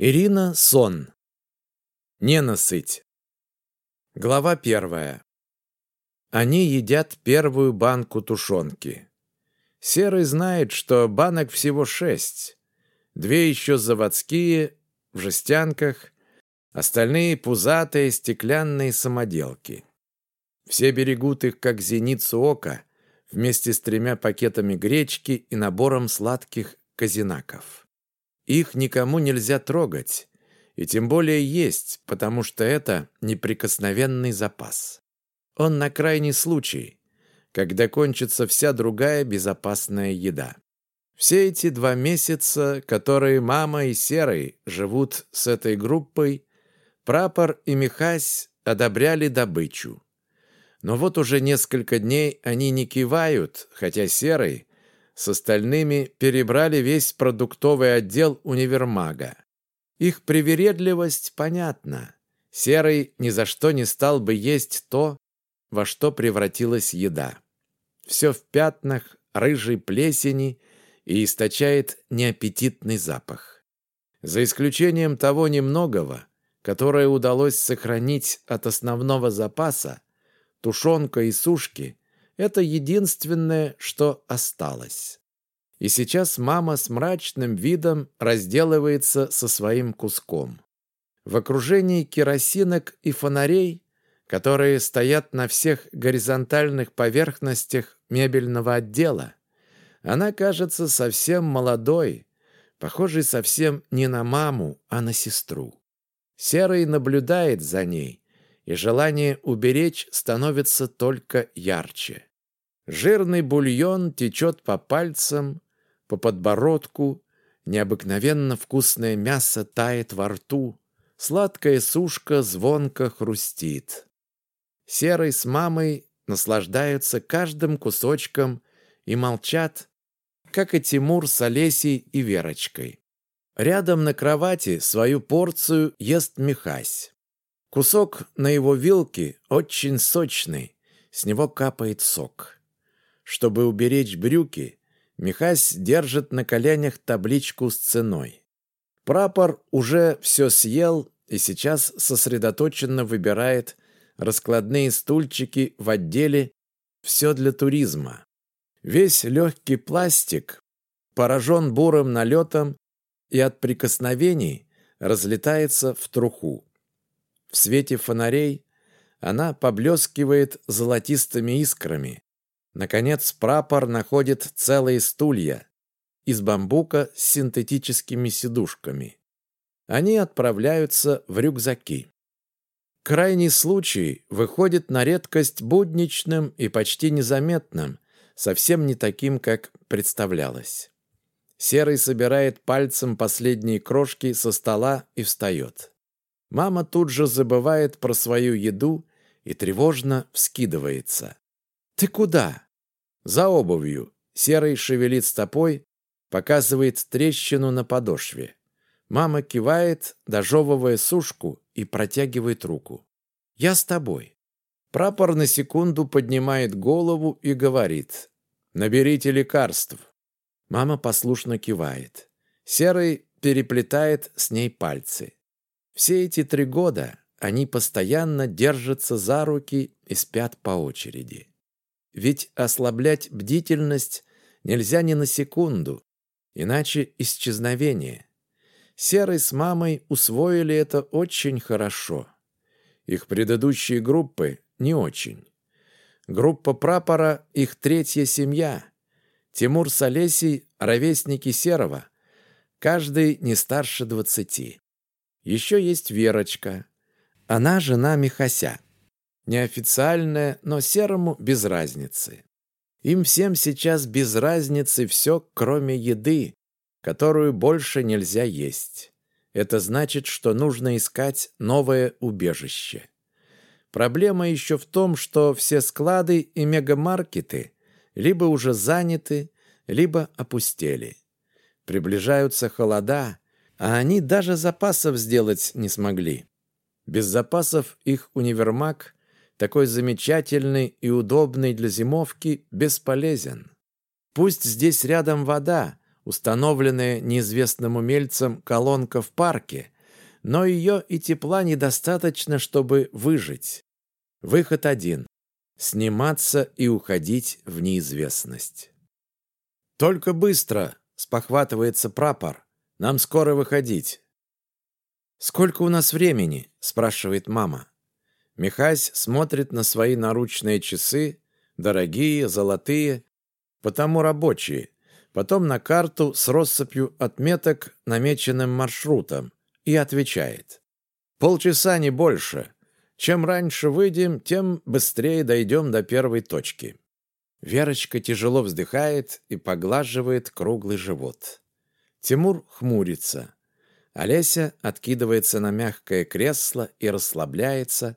Ирина Сон. Ненасыть. Глава первая. Они едят первую банку тушенки. Серый знает, что банок всего шесть. Две еще заводские, в жестянках, остальные пузатые стеклянные самоделки. Все берегут их, как зеницу ока, вместе с тремя пакетами гречки и набором сладких казинаков. Их никому нельзя трогать, и тем более есть, потому что это неприкосновенный запас. Он на крайний случай, когда кончится вся другая безопасная еда. Все эти два месяца, которые мама и Серый живут с этой группой, Прапор и Михась одобряли добычу. Но вот уже несколько дней они не кивают, хотя Серый с остальными перебрали весь продуктовый отдел универмага. Их привередливость понятна. Серый ни за что не стал бы есть то, во что превратилась еда. Все в пятнах, рыжей плесени и источает неаппетитный запах. За исключением того немногого, которое удалось сохранить от основного запаса, тушенка и сушки это единственное, что осталось. И сейчас мама с мрачным видом разделывается со своим куском. В окружении керосинок и фонарей, которые стоят на всех горизонтальных поверхностях мебельного отдела, она кажется совсем молодой, похожей совсем не на маму, а на сестру. Серый наблюдает за ней, и желание уберечь становится только ярче. Жирный бульон течет по пальцам, по подбородку, необыкновенно вкусное мясо тает во рту, сладкая сушка звонко хрустит. Серый с мамой наслаждаются каждым кусочком и молчат, как и Тимур с Олесей и Верочкой. Рядом на кровати свою порцию ест Михась. Кусок на его вилке очень сочный, с него капает сок. Чтобы уберечь брюки, Михась держит на коленях табличку с ценой. Прапор уже все съел и сейчас сосредоточенно выбирает раскладные стульчики в отделе «Все для туризма». Весь легкий пластик поражен бурым налетом и от прикосновений разлетается в труху. В свете фонарей она поблескивает золотистыми искрами, Наконец, прапор находит целые стулья из бамбука с синтетическими сидушками. Они отправляются в рюкзаки. Крайний случай выходит на редкость будничным и почти незаметным, совсем не таким, как представлялось. Серый собирает пальцем последние крошки со стола и встает. Мама тут же забывает про свою еду и тревожно вскидывается. «Ты куда?» За обувью. Серый шевелит стопой, показывает трещину на подошве. Мама кивает, дожевывая сушку, и протягивает руку. «Я с тобой». Прапор на секунду поднимает голову и говорит. «Наберите лекарств». Мама послушно кивает. Серый переплетает с ней пальцы. Все эти три года они постоянно держатся за руки и спят по очереди. Ведь ослаблять бдительность нельзя ни на секунду, иначе исчезновение. Серый с мамой усвоили это очень хорошо. Их предыдущие группы не очень. Группа прапора – их третья семья. Тимур с Олесей – ровесники Серого. Каждый не старше двадцати. Еще есть Верочка. Она жена Михася неофициальное, но серому без разницы. Им всем сейчас без разницы все, кроме еды, которую больше нельзя есть. Это значит, что нужно искать новое убежище. Проблема еще в том, что все склады и мегамаркеты либо уже заняты, либо опустели. Приближаются холода, а они даже запасов сделать не смогли. Без запасов их универмаг такой замечательный и удобный для зимовки, бесполезен. Пусть здесь рядом вода, установленная неизвестным умельцем колонка в парке, но ее и тепла недостаточно, чтобы выжить. Выход один – сниматься и уходить в неизвестность. «Только быстро!» – спохватывается прапор. «Нам скоро выходить». «Сколько у нас времени?» – спрашивает мама. Михась смотрит на свои наручные часы, дорогие, золотые, потому рабочие, потом на карту с россыпью отметок намеченным маршрутом и отвечает. «Полчаса, не больше. Чем раньше выйдем, тем быстрее дойдем до первой точки». Верочка тяжело вздыхает и поглаживает круглый живот. Тимур хмурится. Олеся откидывается на мягкое кресло и расслабляется,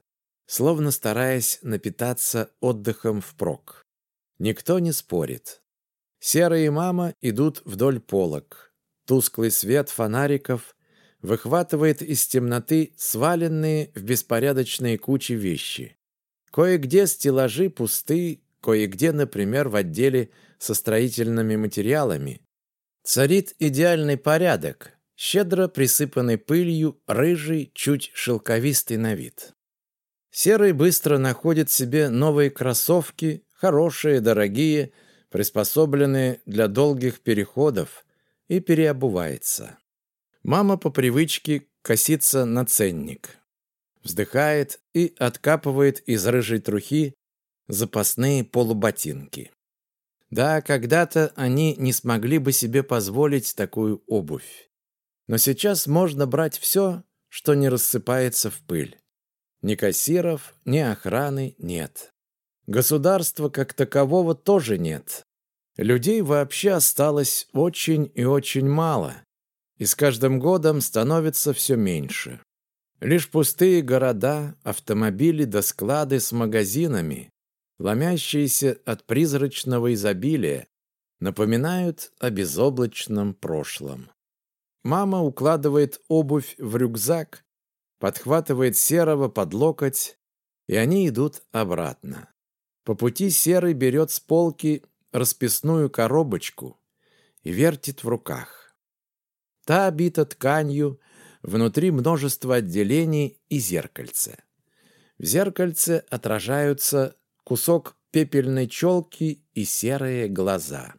словно стараясь напитаться отдыхом впрок. Никто не спорит. Серые мама идут вдоль полок. Тусклый свет фонариков выхватывает из темноты сваленные в беспорядочные кучи вещи. Кое-где стеллажи пусты, кое-где, например, в отделе со строительными материалами. Царит идеальный порядок, щедро присыпанный пылью, рыжий, чуть шелковистый на вид. Серый быстро находит себе новые кроссовки, хорошие, дорогие, приспособленные для долгих переходов, и переобувается. Мама по привычке косится на ценник. Вздыхает и откапывает из рыжей трухи запасные полуботинки. Да, когда-то они не смогли бы себе позволить такую обувь. Но сейчас можно брать все, что не рассыпается в пыль. Ни кассиров, ни охраны нет. Государства как такового тоже нет. Людей вообще осталось очень и очень мало, и с каждым годом становится все меньше. Лишь пустые города, автомобили да склады с магазинами, ломящиеся от призрачного изобилия, напоминают о безоблачном прошлом. Мама укладывает обувь в рюкзак, подхватывает Серого под локоть, и они идут обратно. По пути Серый берет с полки расписную коробочку и вертит в руках. Та обита тканью, внутри множество отделений и зеркальце. В зеркальце отражаются кусок пепельной челки и серые глаза.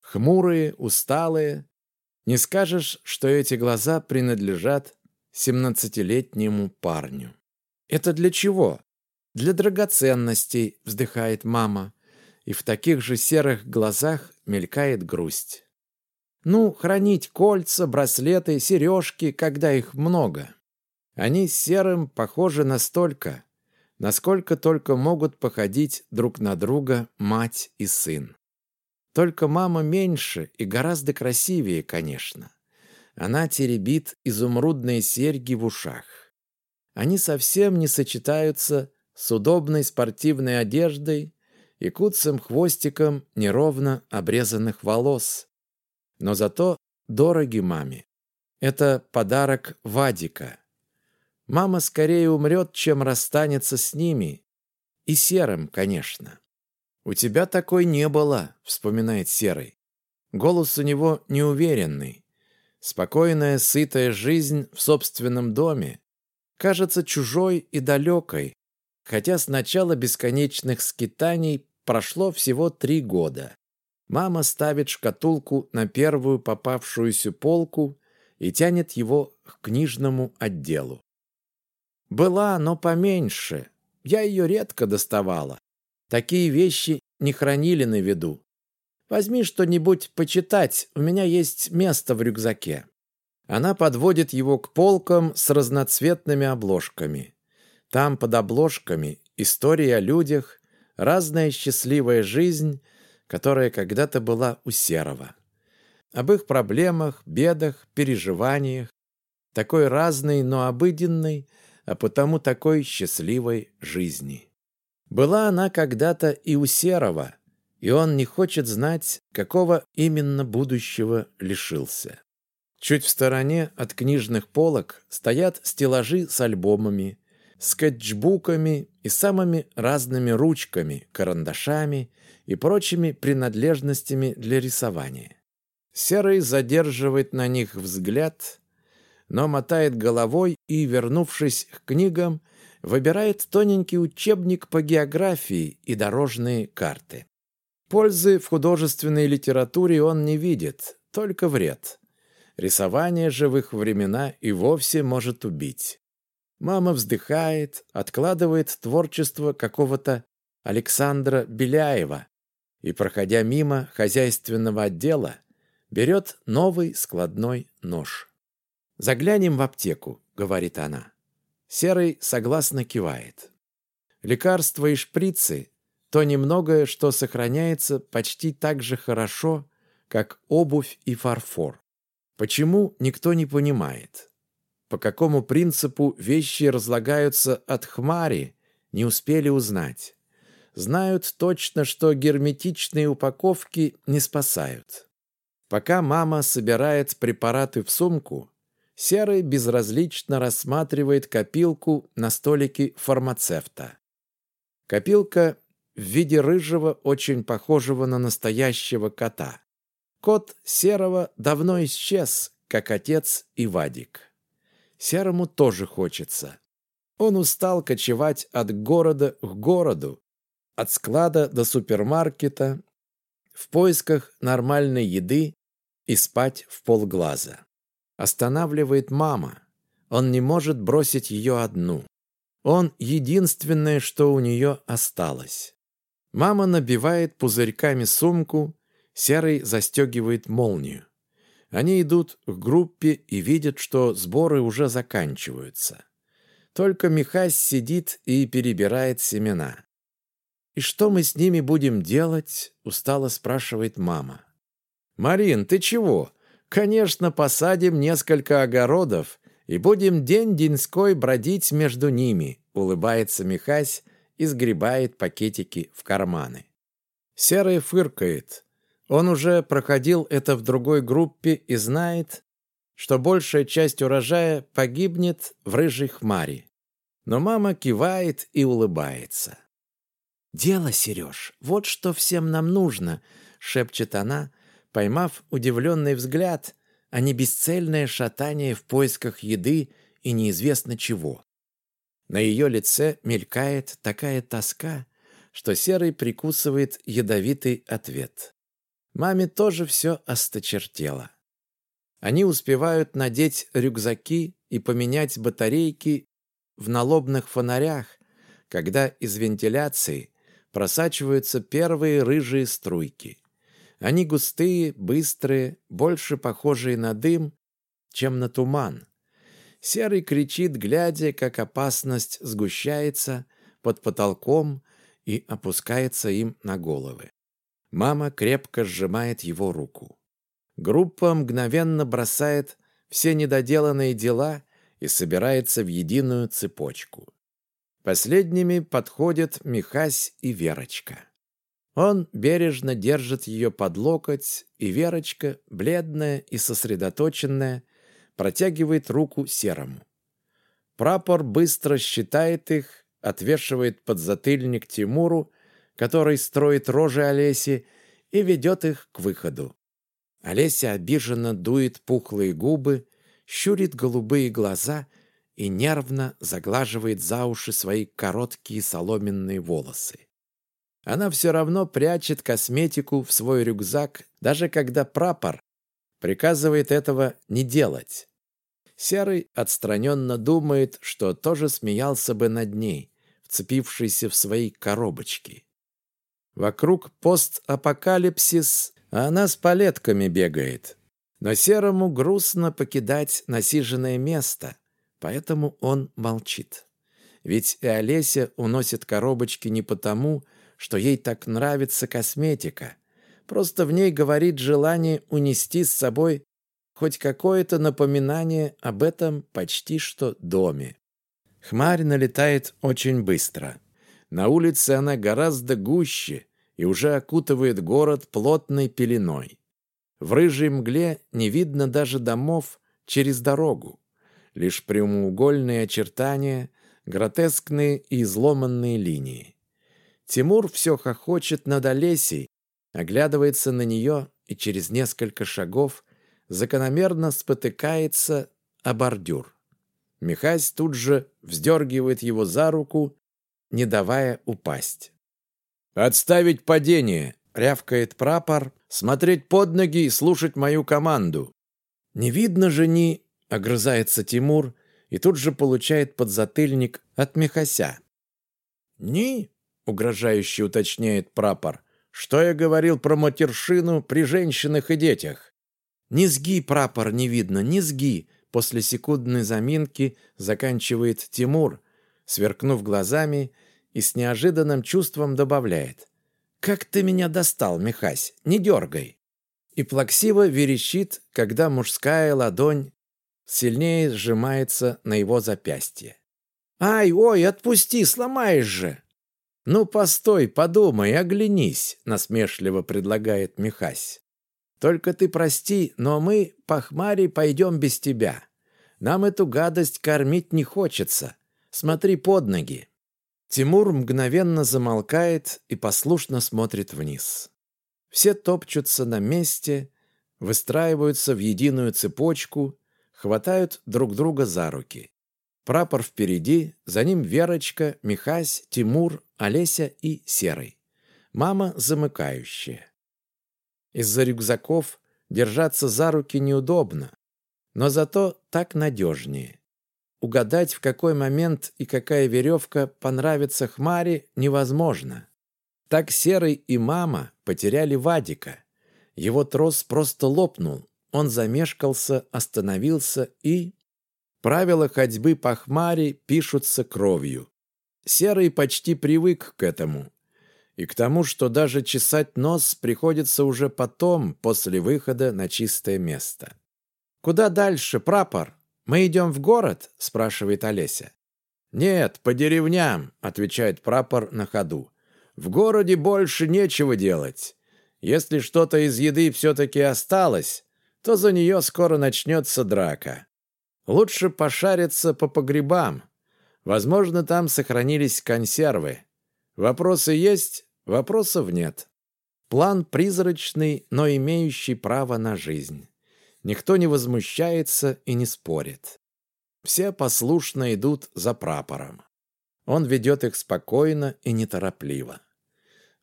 Хмурые, усталые, не скажешь, что эти глаза принадлежат семнадцатилетнему парню. «Это для чего?» «Для драгоценностей», — вздыхает мама, и в таких же серых глазах мелькает грусть. «Ну, хранить кольца, браслеты, сережки, когда их много. Они серым похожи настолько, насколько только могут походить друг на друга мать и сын. Только мама меньше и гораздо красивее, конечно. Она теребит изумрудные серьги в ушах. Они совсем не сочетаются с удобной спортивной одеждой и куцым хвостиком неровно обрезанных волос. Но зато дороги маме. Это подарок Вадика. Мама скорее умрет, чем расстанется с ними. И серым, конечно. «У тебя такой не было», — вспоминает Серый. Голос у него неуверенный. Спокойная, сытая жизнь в собственном доме кажется чужой и далекой, хотя с начала бесконечных скитаний прошло всего три года. Мама ставит шкатулку на первую попавшуюся полку и тянет его к книжному отделу. Была, но поменьше. Я ее редко доставала. Такие вещи не хранили на виду. Возьми что-нибудь почитать, у меня есть место в рюкзаке. Она подводит его к полкам с разноцветными обложками. Там под обложками истории о людях, разная счастливая жизнь, которая когда-то была у Серого. Об их проблемах, бедах, переживаниях, такой разной, но обыденной, а потому такой счастливой жизни. Была она когда-то и у Серого, и он не хочет знать, какого именно будущего лишился. Чуть в стороне от книжных полок стоят стеллажи с альбомами, скетчбуками и самыми разными ручками, карандашами и прочими принадлежностями для рисования. Серый задерживает на них взгляд, но мотает головой и, вернувшись к книгам, выбирает тоненький учебник по географии и дорожные карты. Пользы в художественной литературе он не видит, только вред. Рисование их времена и вовсе может убить. Мама вздыхает, откладывает творчество какого-то Александра Беляева и, проходя мимо хозяйственного отдела, берет новый складной нож. «Заглянем в аптеку», — говорит она. Серый согласно кивает. Лекарства и шприцы — то немногое, что сохраняется почти так же хорошо, как обувь и фарфор. Почему, никто не понимает. По какому принципу вещи разлагаются от хмари, не успели узнать. Знают точно, что герметичные упаковки не спасают. Пока мама собирает препараты в сумку, Серый безразлично рассматривает копилку на столике фармацевта. Копилка в виде рыжего, очень похожего на настоящего кота. Кот Серого давно исчез, как отец и Вадик. Серому тоже хочется. Он устал кочевать от города к городу, от склада до супермаркета, в поисках нормальной еды и спать в полглаза. Останавливает мама. Он не может бросить ее одну. Он единственное, что у нее осталось. Мама набивает пузырьками сумку, Серый застегивает молнию. Они идут к группе и видят, что сборы уже заканчиваются. Только Михась сидит и перебирает семена. «И что мы с ними будем делать?» – устало спрашивает мама. «Марин, ты чего? Конечно, посадим несколько огородов и будем день-деньской бродить между ними», – улыбается Михась и сгребает пакетики в карманы. Серый фыркает. Он уже проходил это в другой группе и знает, что большая часть урожая погибнет в рыжей хмари. Но мама кивает и улыбается. «Дело, Сереж, вот что всем нам нужно», — шепчет она, поймав удивленный взгляд, а не бесцельное шатание в поисках еды и неизвестно чего. На ее лице мелькает такая тоска, что Серый прикусывает ядовитый ответ. Маме тоже все осточертело. Они успевают надеть рюкзаки и поменять батарейки в налобных фонарях, когда из вентиляции просачиваются первые рыжие струйки. Они густые, быстрые, больше похожие на дым, чем на туман. Серый кричит, глядя, как опасность сгущается под потолком и опускается им на головы. Мама крепко сжимает его руку. Группа мгновенно бросает все недоделанные дела и собирается в единую цепочку. Последними подходят Михась и Верочка. Он бережно держит ее под локоть, и Верочка, бледная и сосредоточенная, протягивает руку Серому. Прапор быстро считает их, отвешивает подзатыльник Тимуру который строит рожи Олеси и ведет их к выходу. Олеся обиженно дует пухлые губы, щурит голубые глаза и нервно заглаживает за уши свои короткие соломенные волосы. Она все равно прячет косметику в свой рюкзак, даже когда прапор приказывает этого не делать. Серый отстраненно думает, что тоже смеялся бы над ней, вцепившийся в свои коробочки. Вокруг постапокалипсис, а она с палетками бегает. Но Серому грустно покидать насиженное место, поэтому он молчит. Ведь и Олеся уносит коробочки не потому, что ей так нравится косметика. Просто в ней говорит желание унести с собой хоть какое-то напоминание об этом почти что доме. Хмарь налетает очень быстро. На улице она гораздо гуще и уже окутывает город плотной пеленой. В рыжей мгле не видно даже домов через дорогу. Лишь прямоугольные очертания, гротескные и изломанные линии. Тимур все хохочет над Олесей, оглядывается на нее и через несколько шагов закономерно спотыкается о бордюр. Михась тут же вздергивает его за руку, не давая упасть. «Отставить падение!» — рявкает прапор, «смотреть под ноги и слушать мою команду!» «Не видно же ни...» — огрызается Тимур и тут же получает подзатыльник от Михася. «Ни?» — угрожающе уточняет прапор. «Что я говорил про матершину при женщинах и детях?» «Низги, прапор, не видно, низги!» После секундной заминки заканчивает Тимур, сверкнув глазами и с неожиданным чувством добавляет. «Как ты меня достал, Михась, не дергай!» И плаксиво верещит, когда мужская ладонь сильнее сжимается на его запястье. «Ай, ой, отпусти, сломаешь же!» «Ну, постой, подумай, оглянись», — насмешливо предлагает Михась. «Только ты прости, но мы, пахмари, пойдем без тебя. Нам эту гадость кормить не хочется. Смотри под ноги». Тимур мгновенно замолкает и послушно смотрит вниз. Все топчутся на месте, выстраиваются в единую цепочку, хватают друг друга за руки. Прапор впереди, за ним Верочка, Михась, Тимур, Олеся и Серый. Мама замыкающая. Из-за рюкзаков держаться за руки неудобно, но зато так надежнее. Угадать, в какой момент и какая веревка понравится Хмаре, невозможно. Так Серый и мама потеряли Вадика. Его трос просто лопнул. Он замешкался, остановился и... Правила ходьбы по хмаре пишутся кровью. Серый почти привык к этому. И к тому, что даже чесать нос приходится уже потом, после выхода на чистое место. «Куда дальше, прапор? Мы идем в город?» – спрашивает Олеся. «Нет, по деревням», – отвечает прапор на ходу. «В городе больше нечего делать. Если что-то из еды все-таки осталось, то за нее скоро начнется драка. Лучше пошариться по погребам. Возможно, там сохранились консервы. Вопросы есть, вопросов нет. План призрачный, но имеющий право на жизнь. Никто не возмущается и не спорит. Все послушно идут за прапором. Он ведет их спокойно и неторопливо.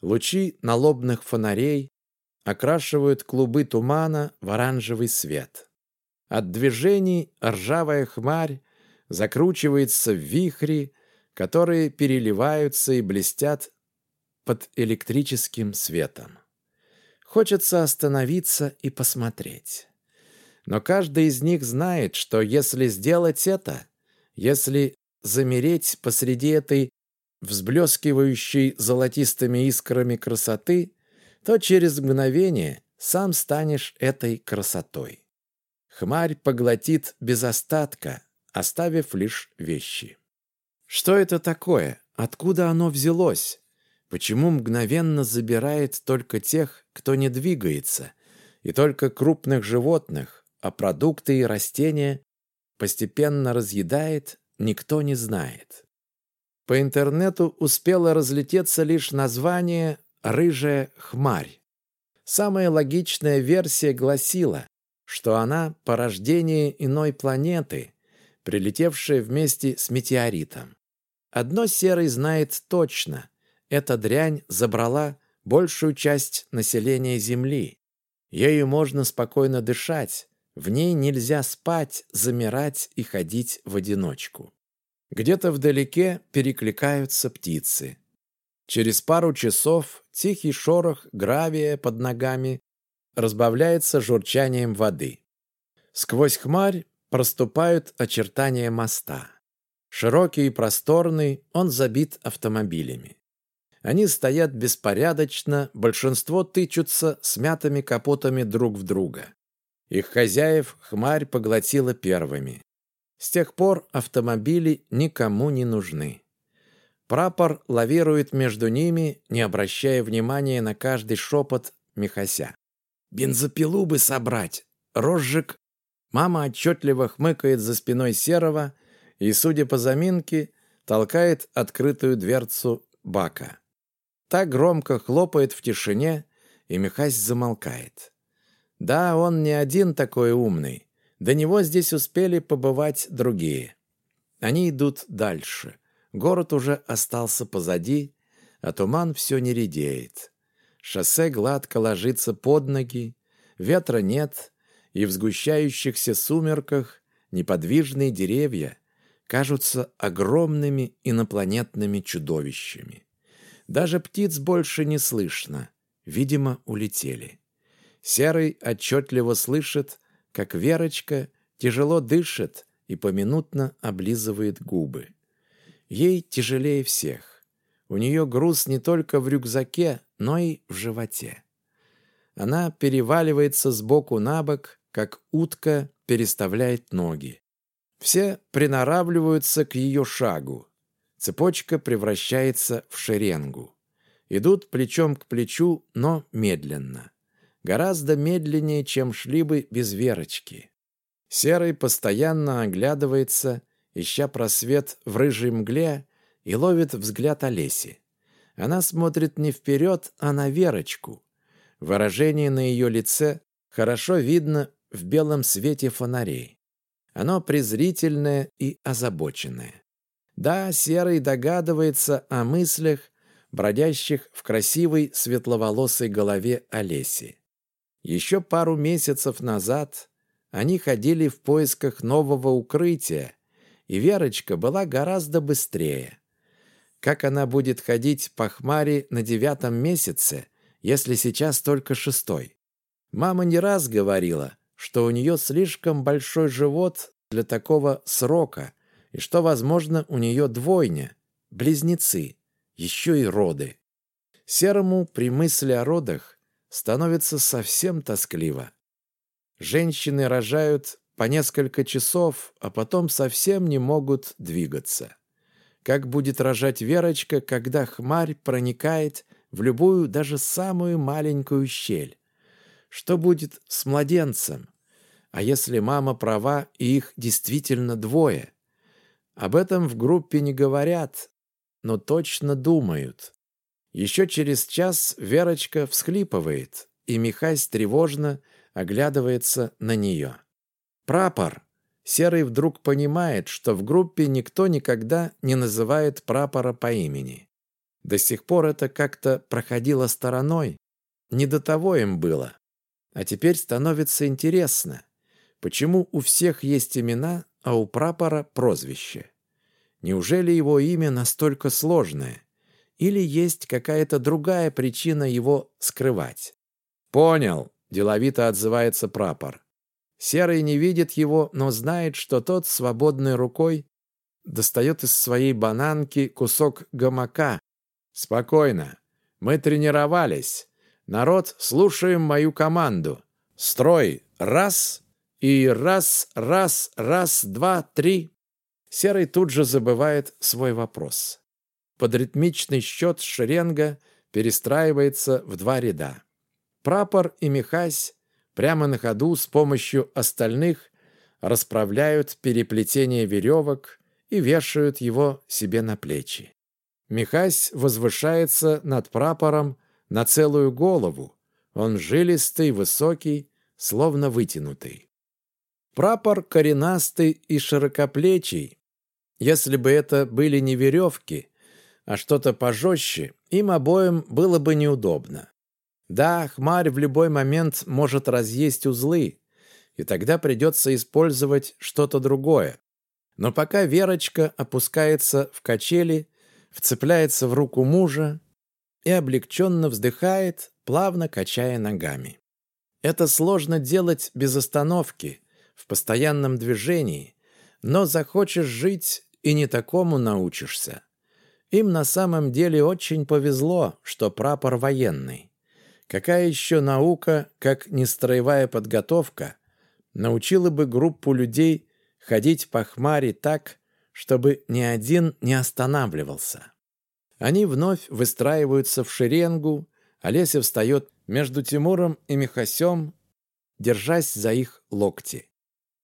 Лучи налобных фонарей окрашивают клубы тумана в оранжевый свет. От движений ржавая хмарь закручивается в вихри, которые переливаются и блестят под электрическим светом. Хочется остановиться и посмотреть. Но каждый из них знает, что если сделать это, если замереть посреди этой взблескивающей золотистыми искрами красоты, то через мгновение сам станешь этой красотой. Хмарь поглотит без остатка, оставив лишь вещи. Что это такое? Откуда оно взялось? Почему мгновенно забирает только тех, кто не двигается, и только крупных животных, а продукты и растения постепенно разъедает, никто не знает. По интернету успело разлететься лишь название «рыжая хмарь». Самая логичная версия гласила, что она – порождение иной планеты, прилетевшая вместе с метеоритом. Одно Серый знает точно – эта дрянь забрала большую часть населения Земли. Ею можно спокойно дышать, в ней нельзя спать, замирать и ходить в одиночку. Где-то вдалеке перекликаются птицы. Через пару часов тихий шорох гравия под ногами разбавляется журчанием воды. Сквозь хмарь проступают очертания моста. Широкий и просторный, он забит автомобилями. Они стоят беспорядочно, большинство тычутся смятыми капотами друг в друга. Их хозяев хмарь поглотила первыми. С тех пор автомобили никому не нужны. Прапор лавирует между ними, не обращая внимания на каждый шепот Михася. Бензопилу бы собрать. Розжиг. Мама отчетливо хмыкает за спиной Серого и, судя по заминке, толкает открытую дверцу бака. Так громко хлопает в тишине, и Михась замолкает. Да, он не один такой умный. До него здесь успели побывать другие. Они идут дальше. Город уже остался позади, а туман все не редеет. Шоссе гладко ложится под ноги, ветра нет, и в сгущающихся сумерках неподвижные деревья кажутся огромными инопланетными чудовищами. Даже птиц больше не слышно, видимо, улетели. Серый отчетливо слышит, как Верочка тяжело дышит и поминутно облизывает губы. Ей тяжелее всех. У нее груз не только в рюкзаке, но и в животе. Она переваливается с боку на бок, как утка переставляет ноги. Все приноравливаются к ее шагу. Цепочка превращается в шеренгу. Идут плечом к плечу, но медленно. Гораздо медленнее, чем шли бы без Верочки. Серый постоянно оглядывается, ища просвет в рыжей мгле, и ловит взгляд Олеси. Она смотрит не вперед, а на Верочку. Выражение на ее лице хорошо видно в белом свете фонарей. Оно презрительное и озабоченное. Да, Серый догадывается о мыслях, бродящих в красивой светловолосой голове Олеси. Еще пару месяцев назад они ходили в поисках нового укрытия, и Верочка была гораздо быстрее. Как она будет ходить по хмаре на девятом месяце, если сейчас только шестой? Мама не раз говорила, что у нее слишком большой живот для такого срока, и что, возможно, у нее двойня, близнецы, еще и роды. Серому при мысли о родах становится совсем тоскливо. Женщины рожают по несколько часов, а потом совсем не могут двигаться. Как будет рожать Верочка, когда хмарь проникает в любую, даже самую маленькую щель? Что будет с младенцем? А если мама права, и их действительно двое? Об этом в группе не говорят, но точно думают. Еще через час Верочка всхлипывает, и Михась тревожно оглядывается на нее. «Прапор!» Серый вдруг понимает, что в группе никто никогда не называет прапора по имени. До сих пор это как-то проходило стороной. Не до того им было. А теперь становится интересно, почему у всех есть имена, а у прапора прозвище. Неужели его имя настолько сложное? Или есть какая-то другая причина его скрывать? «Понял», — деловито отзывается прапор. Серый не видит его, но знает, что тот свободной рукой достает из своей бананки кусок гамака. «Спокойно. Мы тренировались. Народ, слушаем мою команду. Строй. Раз. И раз, раз, раз, два, три». Серый тут же забывает свой вопрос под ритмичный счет шеренга перестраивается в два ряда. Прапор и Михась прямо на ходу с помощью остальных расправляют переплетение веревок и вешают его себе на плечи. Михась возвышается над прапором на целую голову. Он жилистый, высокий, словно вытянутый. Прапор коренастый и широкоплечий. Если бы это были не веревки, а что-то пожестче, им обоим было бы неудобно. Да, хмарь в любой момент может разъесть узлы, и тогда придется использовать что-то другое. Но пока Верочка опускается в качели, вцепляется в руку мужа и облегченно вздыхает, плавно качая ногами. Это сложно делать без остановки, в постоянном движении, но захочешь жить и не такому научишься. Им на самом деле очень повезло, что прапор военный. Какая еще наука, как нестроевая подготовка, научила бы группу людей ходить по хмаре так, чтобы ни один не останавливался? Они вновь выстраиваются в шеренгу, Олеся встает между Тимуром и Михасем, держась за их локти.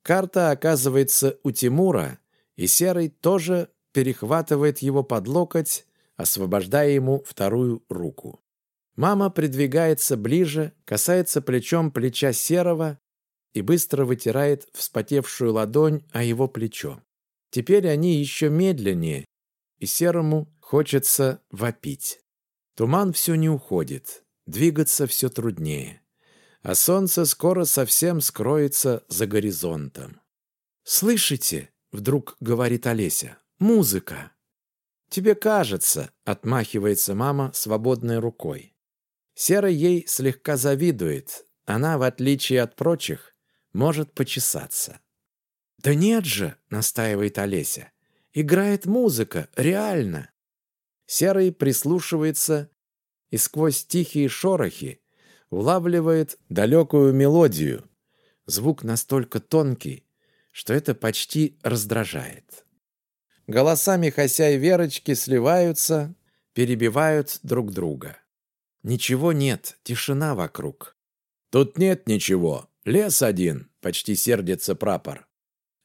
Карта оказывается у Тимура, и Серый тоже перехватывает его под локоть, освобождая ему вторую руку. Мама придвигается ближе, касается плечом плеча Серого и быстро вытирает вспотевшую ладонь о его плечо. Теперь они еще медленнее, и Серому хочется вопить. Туман все не уходит, двигаться все труднее. А солнце скоро совсем скроется за горизонтом. «Слышите?» — вдруг говорит Олеся. «Музыка!» «Тебе кажется», — отмахивается мама свободной рукой. Сера ей слегка завидует. Она, в отличие от прочих, может почесаться. «Да нет же!» — настаивает Олеся. «Играет музыка, реально!» Серый прислушивается и сквозь тихие шорохи улавливает далекую мелодию. Звук настолько тонкий, что это почти раздражает. Голоса Михася и Верочки сливаются, перебивают друг друга. Ничего нет, тишина вокруг. «Тут нет ничего, лес один», — почти сердится прапор.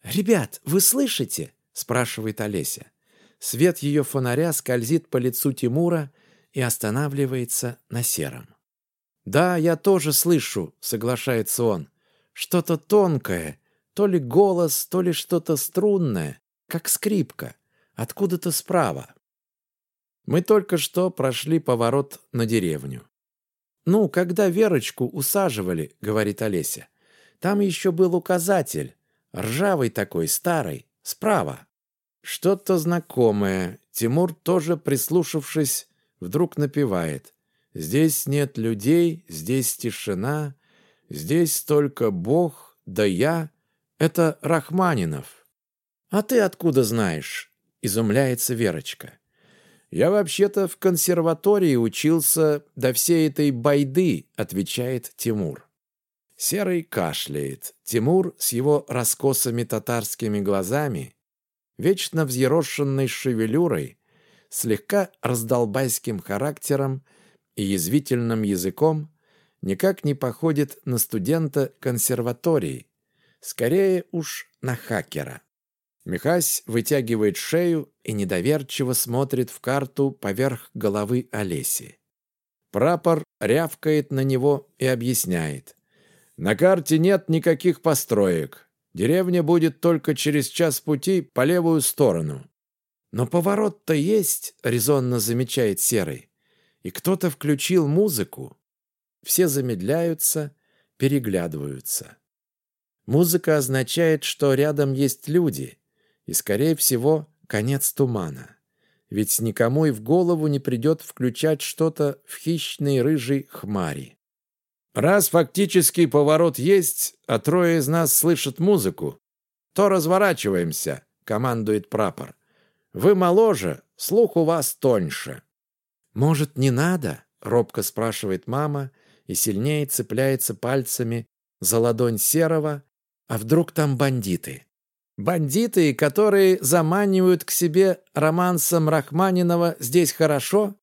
«Ребят, вы слышите?» — спрашивает Олеся. Свет ее фонаря скользит по лицу Тимура и останавливается на сером. «Да, я тоже слышу», — соглашается он. «Что-то тонкое, то ли голос, то ли что-то струнное, как скрипка, откуда-то справа». Мы только что прошли поворот на деревню. «Ну, когда Верочку усаживали, — говорит Олеся, — там еще был указатель, ржавый такой, старый, справа». Что-то знакомое. Тимур, тоже прислушавшись, вдруг напевает. «Здесь нет людей, здесь тишина, здесь только Бог, да я. Это Рахманинов». «А ты откуда знаешь?» — изумляется Верочка. «Я вообще-то в консерватории учился до всей этой байды», — отвечает Тимур. Серый кашляет. Тимур с его раскосыми татарскими глазами, вечно взъерошенной шевелюрой, слегка раздолбайским характером и язвительным языком, никак не походит на студента консерватории, скорее уж на хакера. Михась вытягивает шею и недоверчиво смотрит в карту поверх головы Олеси. Прапор рявкает на него и объясняет. «На карте нет никаких построек. Деревня будет только через час пути по левую сторону». «Но поворот-то есть», — резонно замечает Серый. «И кто-то включил музыку». Все замедляются, переглядываются. Музыка означает, что рядом есть люди — и, скорее всего, конец тумана. Ведь никому и в голову не придет включать что-то в хищной рыжей хмари. Раз фактический поворот есть, а трое из нас слышат музыку, то разворачиваемся, командует прапор. Вы моложе, слух у вас тоньше. Может, не надо? Робко спрашивает мама и сильнее цепляется пальцами за ладонь серого, а вдруг там бандиты? Бандиты, которые заманивают к себе романсом Рахманинова «Здесь хорошо»?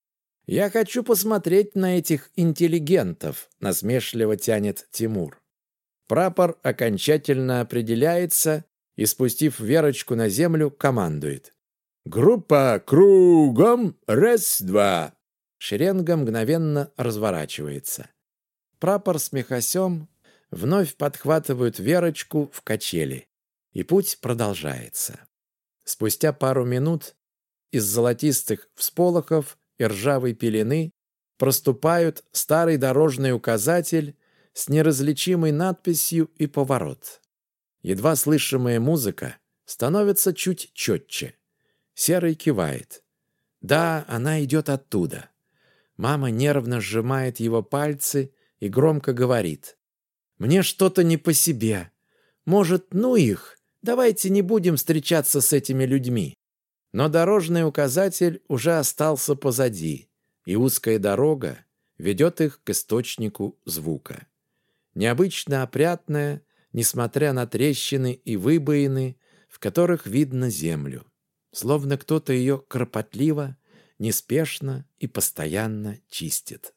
Я хочу посмотреть на этих интеллигентов, насмешливо тянет Тимур. Прапор окончательно определяется и, спустив Верочку на землю, командует. «Группа кругом! Раз-два!» Шеренга мгновенно разворачивается. Прапор с Мехасем вновь подхватывают Верочку в качели и путь продолжается. Спустя пару минут из золотистых всполохов и ржавой пелены проступают старый дорожный указатель с неразличимой надписью и поворот. Едва слышимая музыка становится чуть четче. Серый кивает. Да, она идет оттуда. Мама нервно сжимает его пальцы и громко говорит. «Мне что-то не по себе. Может, ну их? Давайте не будем встречаться с этими людьми. Но дорожный указатель уже остался позади, и узкая дорога ведет их к источнику звука. Необычно опрятная, несмотря на трещины и выбоины, в которых видно землю. Словно кто-то ее кропотливо, неспешно и постоянно чистит.